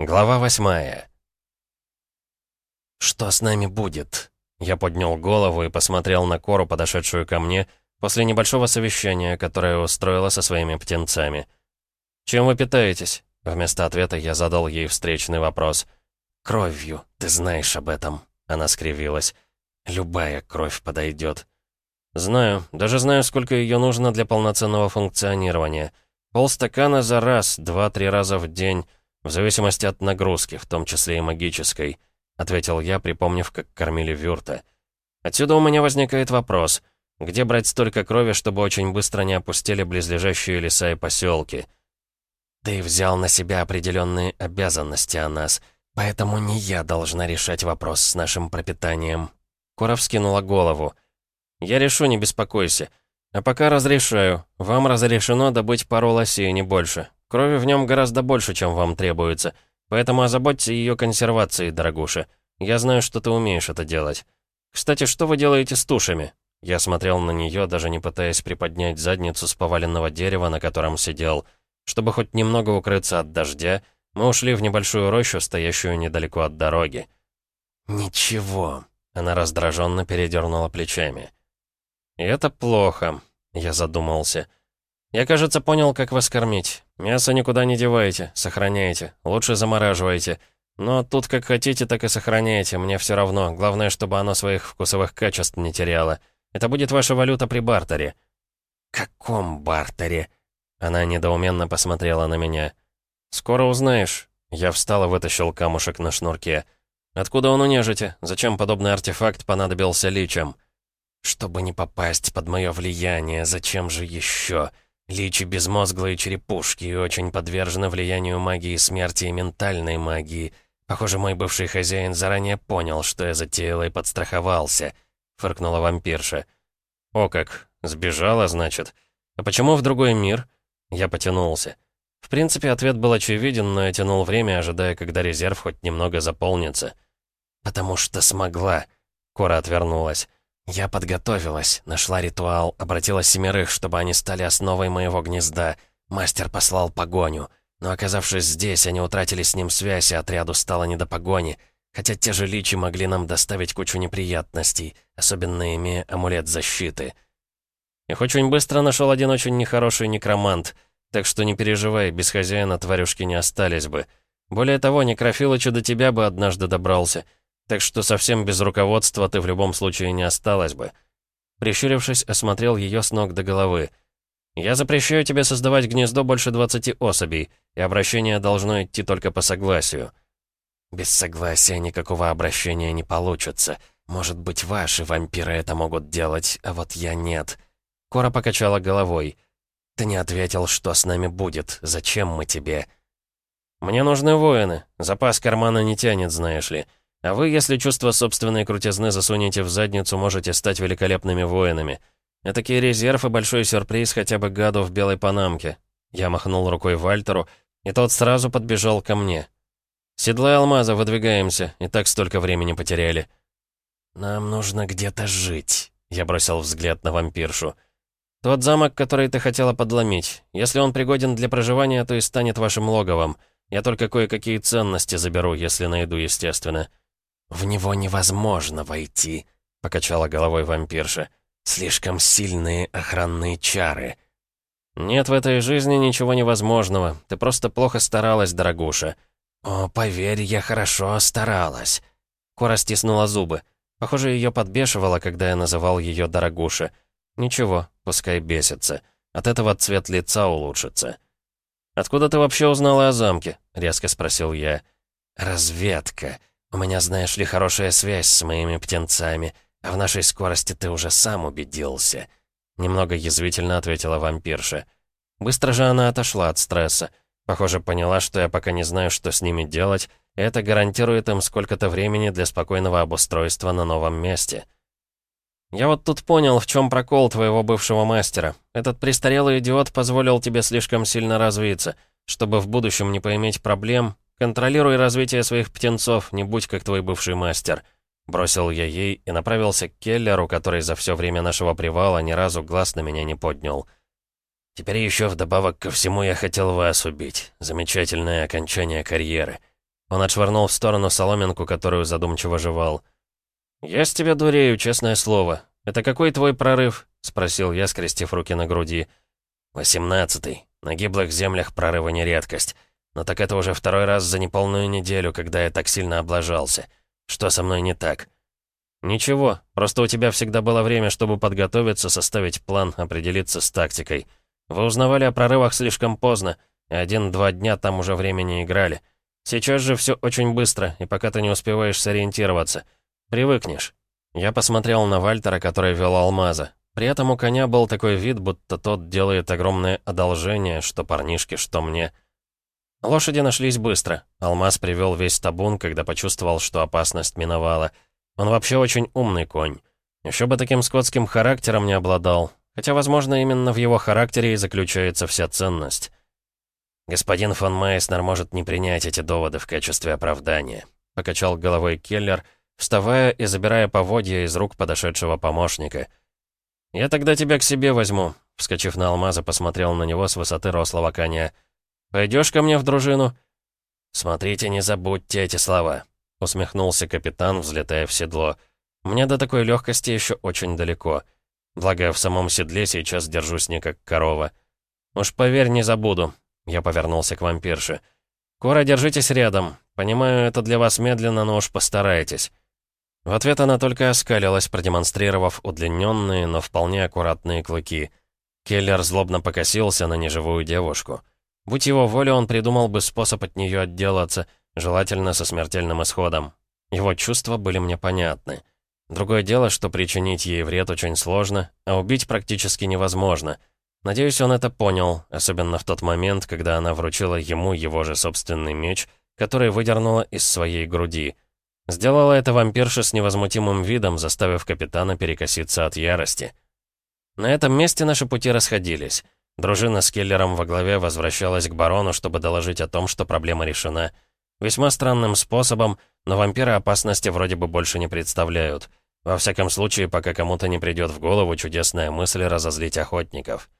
Глава восьмая. «Что с нами будет?» Я поднял голову и посмотрел на Кору, подошедшую ко мне, после небольшого совещания, которое устроила со своими птенцами. «Чем вы питаетесь?» Вместо ответа я задал ей встречный вопрос. «Кровью, ты знаешь об этом», — она скривилась. «Любая кровь подойдет». «Знаю, даже знаю, сколько ее нужно для полноценного функционирования. Полстакана за раз, два-три раза в день». «В зависимости от нагрузки, в том числе и магической», — ответил я, припомнив, как кормили Вюрта. «Отсюда у меня возникает вопрос. Где брать столько крови, чтобы очень быстро не опустили близлежащие леса и поселки?» «Ты взял на себя определенные обязанности о нас, поэтому не я должна решать вопрос с нашим пропитанием». Кора вскинула голову. «Я решу, не беспокойся. А пока разрешаю. Вам разрешено добыть пару лосей, не больше. Крови в нем гораздо больше, чем вам требуется. Поэтому озаботься ее консервацией, дорогуша. Я знаю, что ты умеешь это делать. Кстати, что вы делаете с тушами?» Я смотрел на нее, даже не пытаясь приподнять задницу с поваленного дерева, на котором сидел. Чтобы хоть немного укрыться от дождя, мы ушли в небольшую рощу, стоящую недалеко от дороги. «Ничего», — она раздраженно передернула плечами. «И это плохо», — я задумался. «Я, кажется, понял, как вас кормить. Мясо никуда не деваете, сохраняете. Лучше замораживаете. Но тут как хотите, так и сохраняете. Мне все равно. Главное, чтобы оно своих вкусовых качеств не теряло. Это будет ваша валюта при бартере». «Каком бартере?» Она недоуменно посмотрела на меня. «Скоро узнаешь». Я встал и вытащил камушек на шнурке. «Откуда он у нежити? Зачем подобный артефакт понадобился личам?» «Чтобы не попасть под мое влияние, зачем же еще?» Личи безмозглые черепушки и очень подвержены влиянию магии смерти и ментальной магии. Похоже, мой бывший хозяин заранее понял, что я затеял и подстраховался», — фыркнула вампирша. «О как, сбежала, значит? А почему в другой мир?» Я потянулся. В принципе, ответ был очевиден, но я тянул время, ожидая, когда резерв хоть немного заполнится. «Потому что смогла», — Кора отвернулась. Я подготовилась, нашла ритуал, обратила семерых, чтобы они стали основой моего гнезда. Мастер послал погоню. Но оказавшись здесь, они утратили с ним связь, и отряду стало не до погони. Хотя те же личи могли нам доставить кучу неприятностей, особенно имея амулет защиты. Их очень быстро нашел один очень нехороший некромант, так что не переживай, без хозяина тварюшки не остались бы. Более того, некрофилыч до тебя бы однажды добрался — так что совсем без руководства ты в любом случае не осталась бы. Прищурившись, осмотрел ее с ног до головы. «Я запрещаю тебе создавать гнездо больше 20 особей, и обращение должно идти только по согласию». «Без согласия никакого обращения не получится. Может быть, ваши вампиры это могут делать, а вот я нет». Кора покачала головой. «Ты не ответил, что с нами будет. Зачем мы тебе?» «Мне нужны воины. Запас кармана не тянет, знаешь ли. А вы, если чувство собственной крутизны засунете в задницу, можете стать великолепными воинами. Этакий резерв и большой сюрприз хотя бы гаду в белой панамке. Я махнул рукой Вальтеру, и тот сразу подбежал ко мне. «Седла алмаза, выдвигаемся, и так столько времени потеряли». «Нам нужно где-то жить», — я бросил взгляд на вампиршу. «Тот замок, который ты хотела подломить. Если он пригоден для проживания, то и станет вашим логовом. Я только кое-какие ценности заберу, если найду, естественно». «В него невозможно войти», — покачала головой вампирша. «Слишком сильные охранные чары». «Нет в этой жизни ничего невозможного. Ты просто плохо старалась, дорогуша». «О, поверь, я хорошо старалась». Кора стиснула зубы. Похоже, ее подбешивало, когда я называл ее дорогуша. «Ничего, пускай бесится. От этого цвет лица улучшится». «Откуда ты вообще узнала о замке?» — резко спросил я. «Разведка. У меня, знаешь ли, хорошая связь с моими птенцами, а в нашей скорости ты уже сам убедился». Немного язвительно ответила вампирша. Быстро же она отошла от стресса. Похоже, поняла, что я пока не знаю, что с ними делать, и это гарантирует им сколько-то времени для спокойного обустройства на новом месте. «Я вот тут понял, в чем прокол твоего бывшего мастера. Этот престарелый идиот позволил тебе слишком сильно развиться. Чтобы в будущем не поиметь проблем, «Контролируй развитие своих птенцов, не будь как твой бывший мастер». Бросил я ей и направился к Келлеру, который за все время нашего привала ни разу глаз на меня не поднял. «Теперь еще вдобавок ко всему я хотел вас убить. Замечательное окончание карьеры. Он отшвырнул в сторону соломинку, которую задумчиво жевал. «Я с тебя дурею, честное слово. Это какой твой прорыв?» — спросил я, скрестив руки на груди. «Восемнадцатый. На гиблых землях прорывы не редкость. Но так это уже второй раз за неполную неделю, когда я так сильно облажался. Что со мной не так?» «Ничего, просто у тебя всегда было время, чтобы подготовиться, составить план, определиться с тактикой. Вы узнавали о прорывах слишком поздно, один-два дня там уже времени играли. Сейчас же все очень быстро, и пока ты не успеваешь сориентироваться. Привыкнешь». Я посмотрел на Вальтера, который вел алмаза. При этом у коня был такой вид, будто тот делает огромное одолжение, что парнишке, что мне. Лошади нашлись быстро. Алмаз привел весь табун, когда почувствовал, что опасность миновала. Он вообще очень умный конь. Еще бы таким скотским характером не обладал. Хотя, возможно, именно в его характере и заключается вся ценность. «Господин фон Майснер может не принять эти доводы в качестве оправдания», — покачал головой Келлер, вставая и забирая поводья из рук подошедшего помощника. «Я тогда тебя к себе возьму», — вскочив на алмаза, посмотрел на него с высоты рослого коня. «Пойдешь ко мне в дружину?» «Смотрите, не забудьте эти слова», — усмехнулся капитан, взлетая в седло. «Мне до такой легкости еще очень далеко. Благо, в самом седле сейчас держусь не как корова. Уж поверь, не забуду». Я повернулся к вампирше. «Кора, держитесь рядом. Понимаю, это для вас медленно, но уж постарайтесь». В ответ она только оскалилась, продемонстрировав удлиненные, но вполне аккуратные клыки. Келлер злобно покосился на неживую девушку. Будь его воля, он придумал бы способ от нее отделаться, желательно со смертельным исходом. Его чувства были мне понятны. Другое дело, что причинить ей вред очень сложно, а убить практически невозможно. Надеюсь, он это понял, особенно в тот момент, когда она вручила ему его же собственный меч, который выдернула из своей груди — Сделала это вампирша с невозмутимым видом, заставив капитана перекоситься от ярости. На этом месте наши пути расходились. Дружина с Келлером во главе возвращалась к барону, чтобы доложить о том, что проблема решена. Весьма странным способом, но вампиры опасности вроде бы больше не представляют. Во всяком случае, пока кому-то не придет в голову чудесная мысль разозлить охотников.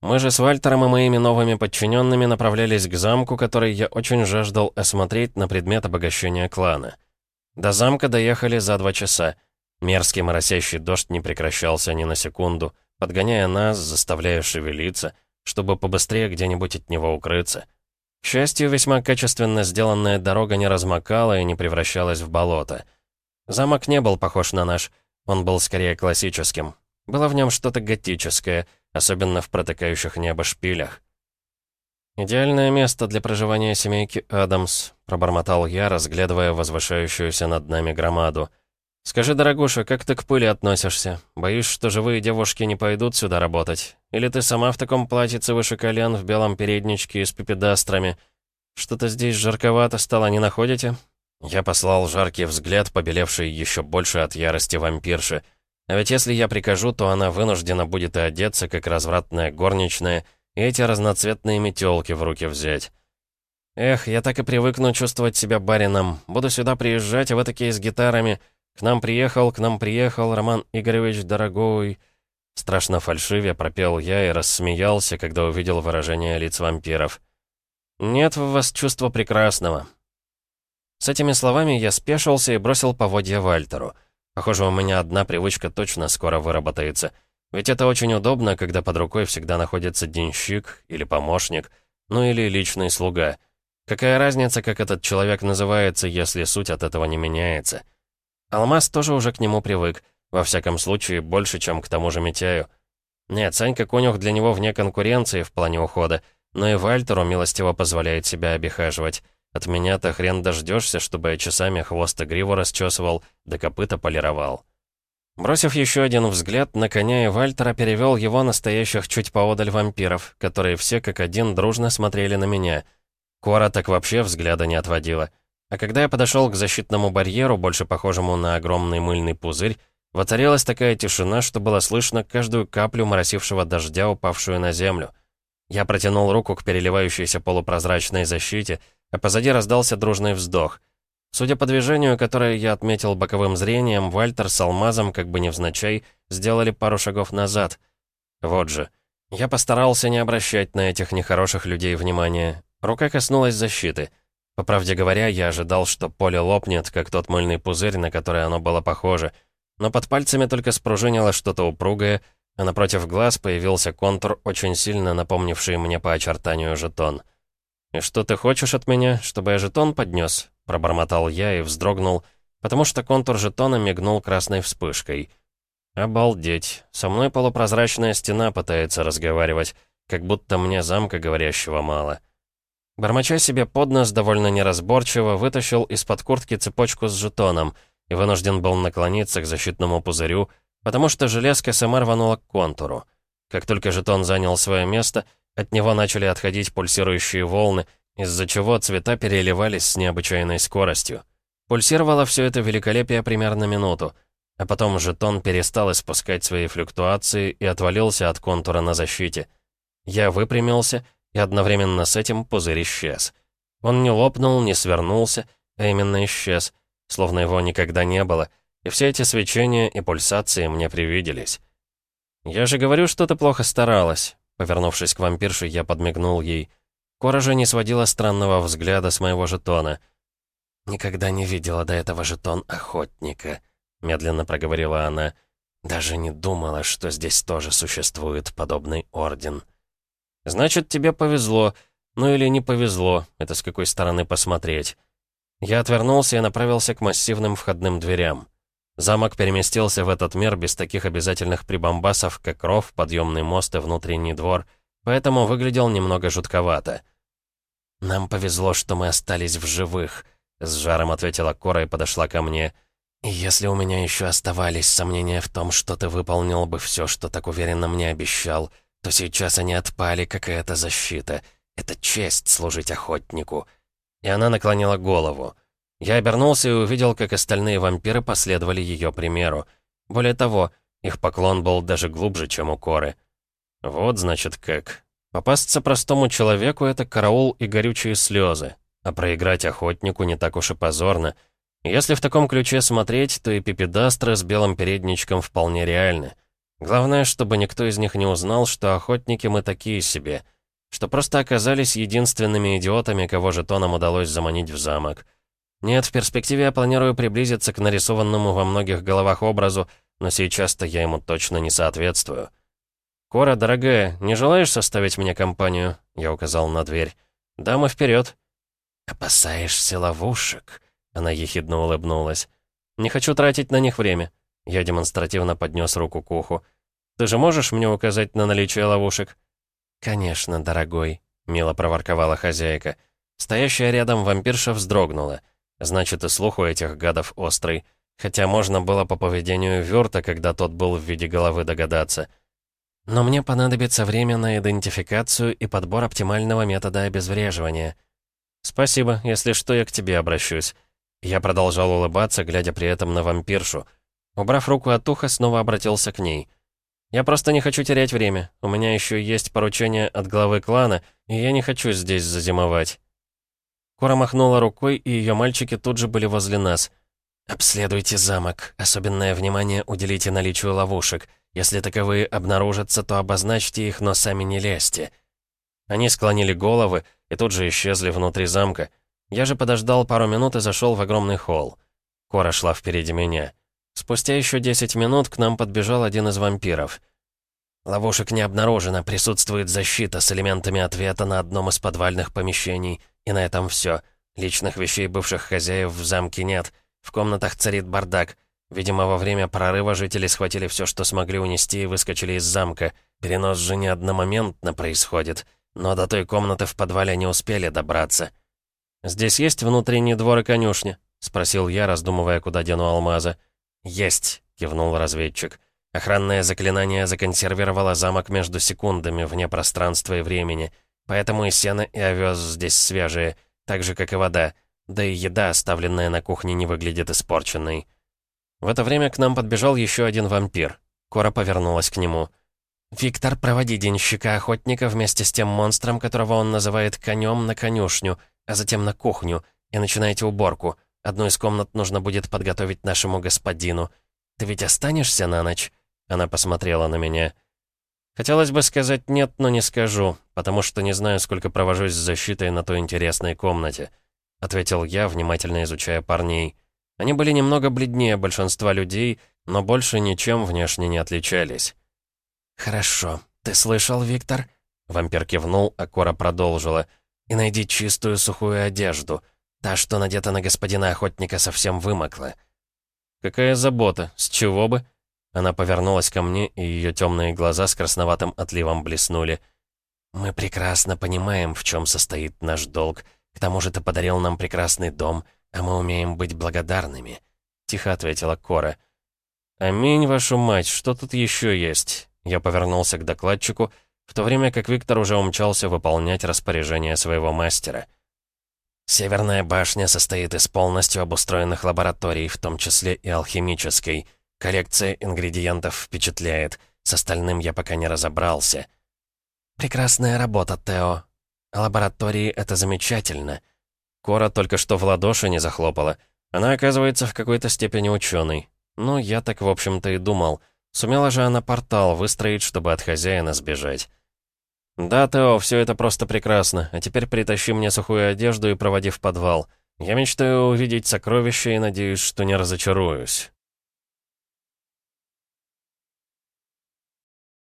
Мы же с Вальтером и моими новыми подчиненными направлялись к замку, который я очень жаждал осмотреть на предмет обогащения клана. До замка доехали за два часа. Мерзкий моросящий дождь не прекращался ни на секунду, подгоняя нас, заставляя шевелиться, чтобы побыстрее где-нибудь от него укрыться. К счастью, весьма качественно сделанная дорога не размокала и не превращалась в болото. Замок не был похож на наш, он был скорее классическим. Было в нем что-то готическое, особенно в протыкающих небо шпилях. «Идеальное место для проживания семейки Адамс», — пробормотал я, разглядывая возвышающуюся над нами громаду. «Скажи, дорогуша, как ты к пыли относишься? Боюсь, что живые девушки не пойдут сюда работать. Или ты сама в таком платьице выше колен, в белом передничке и с пепедастрами? Что-то здесь жарковато стало, не находите?» Я послал жаркий взгляд, побелевший еще больше от ярости вампирши. А ведь если я прикажу, то она вынуждена будет и одеться, как развратная горничная — и эти разноцветные метелки в руки взять. Эх, я так и привыкну чувствовать себя барином. Буду сюда приезжать, а вы такие с гитарами. К нам приехал, к нам приехал, Роман Игоревич, дорогой. Страшно фальшиве пропел я и рассмеялся, когда увидел выражение лиц вампиров. «Нет в вас чувства прекрасного». С этими словами я спешился и бросил поводья Вальтеру. Похоже, у меня одна привычка точно скоро выработается — ведь это очень удобно, когда под рукой всегда находится денщик или помощник, ну или личный слуга. Какая разница, как этот человек называется, если суть от этого не меняется? Алмаз тоже уже к нему привык, во всяком случае, больше, чем к тому же Митяю. Нет, Санька Конюх для него вне конкуренции в плане ухода, но и Вальтеру милостиво позволяет себя обихаживать. От меня-то хрен дождешься, чтобы я часами хвост и гриву расчесывал, да копыта полировал. Бросив еще один взгляд на коня и Вальтера, перевел его настоящих чуть поодаль вампиров, которые все как один дружно смотрели на меня. Кора так вообще взгляда не отводила. А когда я подошел к защитному барьеру, больше похожему на огромный мыльный пузырь, воцарилась такая тишина, что было слышно каждую каплю моросившего дождя, упавшую на землю. Я протянул руку к переливающейся полупрозрачной защите, а позади раздался дружный вздох — Судя по движению, которое я отметил боковым зрением, Вальтер с Алмазом, как бы невзначай, сделали пару шагов назад. Вот же. Я постарался не обращать на этих нехороших людей внимания. Рука коснулась защиты. По правде говоря, я ожидал, что поле лопнет, как тот мыльный пузырь, на который оно было похоже. Но под пальцами только спружинило что-то упругое, а напротив глаз появился контур, очень сильно напомнивший мне по очертанию жетон. «И что ты хочешь от меня, чтобы я жетон поднес?» Пробормотал я и вздрогнул, потому что контур жетона мигнул красной вспышкой. «Обалдеть! Со мной полупрозрачная стена пытается разговаривать, как будто мне замка говорящего мало». Бормоча себе под нос довольно неразборчиво, вытащил из-под куртки цепочку с жетоном и вынужден был наклониться к защитному пузырю, потому что железка сама рванула к контуру. Как только жетон занял свое место, от него начали отходить пульсирующие волны, из-за чего цвета переливались с необычайной скоростью. Пульсировало все это великолепие примерно минуту, а потом жетон перестал испускать свои флюктуации и отвалился от контура на защите. Я выпрямился — и одновременно с этим пузырь исчез. Он не лопнул, не свернулся, а именно исчез, словно его никогда не было, и все эти свечения и пульсации мне привиделись. «Я же говорю, что ты плохо старалась», — повернувшись к вампирше, я подмигнул ей. Кора же не сводила странного взгляда с моего жетона. «Никогда не видела до этого жетон охотника», — медленно проговорила она. «Даже не думала, что здесь тоже существует подобный орден». «Значит, тебе повезло. Ну или не повезло, это с какой стороны посмотреть». Я отвернулся и направился к массивным входным дверям. Замок переместился в этот мир без таких обязательных прибамбасов, как ров, подъемный мост и внутренний двор, поэтому выглядел немного жутковато. «Нам повезло, что мы остались в живых», — с жаром ответила Кора и подошла ко мне. «И если у меня еще оставались сомнения в том, что ты выполнил бы все, что так уверенно мне обещал, — то сейчас они отпали, как и эта защита. Это честь служить охотнику. И она наклонила голову. Я обернулся и увидел, как остальные вампиры последовали ее примеру. Более того, их поклон был даже глубже, чем у Коры. Вот, значит, как. Попасться простому человеку — это караул и горючие слезы. А проиграть охотнику не так уж и позорно. Если в таком ключе смотреть, то и пипедастры с белым передничком вполне реальны. Главное, чтобы никто из них не узнал, что охотники мы такие себе, что просто оказались единственными идиотами, кого жетоном удалось заманить в замок. Нет, в перспективе я планирую приблизиться к нарисованному во многих головах образу, но сейчас-то я ему точно не соответствую. «Кора, дорогая, не желаешь составить мне компанию?» Я указал на дверь. «Дама, вперед!» «Опасаешься ловушек?» Она ехидно улыбнулась. «Не хочу тратить на них время. Я демонстративно поднес руку к уху. «Ты же можешь мне указать на наличие ловушек?» «Конечно, дорогой», — мило проворковала хозяйка. Стоящая рядом вампирша вздрогнула. Значит, и слух у этих гадов острый. Хотя можно было по поведению Вёрта, когда тот был в виде головы, догадаться. Но мне понадобится время на идентификацию и подбор оптимального метода обезвреживания. «Спасибо, если что, я к тебе обращусь». Я продолжал улыбаться, глядя при этом на вампиршу — Убрав руку от уха, снова обратился к ней. «Я просто не хочу терять время. У меня еще есть поручение от главы клана, и я не хочу здесь зазимовать». Кора махнула рукой, и ее мальчики тут же были возле нас. «Обследуйте замок. Особенное внимание уделите наличию ловушек. Если таковые обнаружатся, то обозначьте их, но сами не лезьте». Они склонили головы и тут же исчезли внутри замка. Я же подождал пару минут и зашел в огромный холл. Кора шла впереди меня. Спустя еще 10 минут к нам подбежал один из вампиров. Ловушек не обнаружено, присутствует защита с элементами ответа на одном из подвальных помещений. И на этом все. Личных вещей бывших хозяев в замке нет. В комнатах царит бардак. Видимо, во время прорыва жители схватили все, что смогли унести, и выскочили из замка. Перенос же не одномоментно происходит. Но до той комнаты в подвале не успели добраться. «Здесь есть внутренний двор и конюшня?» — спросил я, раздумывая, куда дену алмаза. «Есть», — кивнул разведчик. Охранное заклинание законсервировало замок между секундами, вне пространства и времени. Поэтому и сено, и овес здесь свежие, так же, как и вода. Да и еда, оставленная на кухне, не выглядит испорченной. В это время к нам подбежал еще один вампир. Кора повернулась к нему. «Виктор, проводи денщика-охотника вместе с тем монстром, которого он называет конем, на конюшню, а затем на кухню, и начинайте уборку. Одну из комнат нужно будет подготовить нашему господину. Ты ведь останешься на ночь?» Она посмотрела на меня. Хотелось бы сказать «нет», но не скажу, потому что не знаю, сколько провожусь с защитой на той интересной комнате. — ответил я, внимательно изучая парней. Они были немного бледнее большинства людей, но больше ничем внешне не отличались. «Хорошо. Ты слышал, Виктор?» Вампир кивнул, а Кора продолжила. «И найди чистую сухую одежду. Та, что надета на господина охотника, совсем вымокла». «Какая забота? С чего бы?» Она повернулась ко мне, и ее темные глаза с красноватым отливом блеснули. «Мы прекрасно понимаем, в чем состоит наш долг. К тому же ты подарил нам прекрасный дом, а мы умеем быть благодарными», — тихо ответила Кора. «Аминь, вашу мать, что тут еще есть?» Я повернулся к докладчику, в то время как Виктор уже умчался выполнять распоряжение своего мастера. «Северная башня состоит из полностью обустроенных лабораторий, в том числе и алхимической. Коллекция ингредиентов впечатляет. С остальным я пока не разобрался». «Прекрасная работа, Тео. Лаборатории — это замечательно». Кора только что в ладоши не захлопала. Она, оказывается, в какой-то степени ученый. Ну, я так, в общем-то, и думал. Сумела же она портал выстроить, чтобы от хозяина сбежать. «Да, Тео, все это просто прекрасно. А теперь притащи мне сухую одежду и проводи в подвал. Я мечтаю увидеть сокровища и надеюсь, что не разочаруюсь».